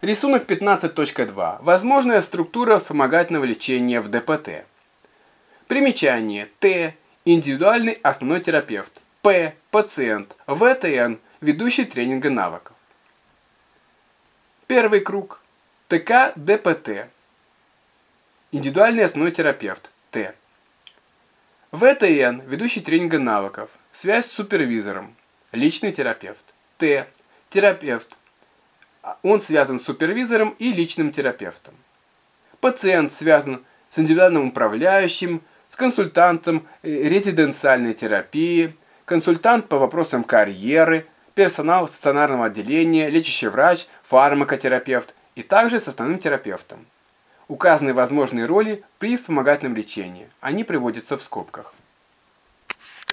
Рисунок 15.2. Возможная структура вспомогательного лечения в ДПТ. Примечание. Т. Индивидуальный основной терапевт. П. Пациент. ВТН. Ведущий тренинга навыков. Первый круг. ТК ДПТ. Индивидуальный основной терапевт. Т. ВТН. Ведущий тренинга навыков. Связь с супервизором. Личный терапевт. Т. Терапевт он связан с супервизором и личным терапевтом. Пациент связан с индивидуальным управляющим, с консультантом э, резиденциальной терапии, консультант по вопросам карьеры, персонал стационарного отделения, лечащий врач, фармакотерапевт и также с основным терапевтом. Указаны возможные роли при вспомогательном лечении. Они приводятся в скобках.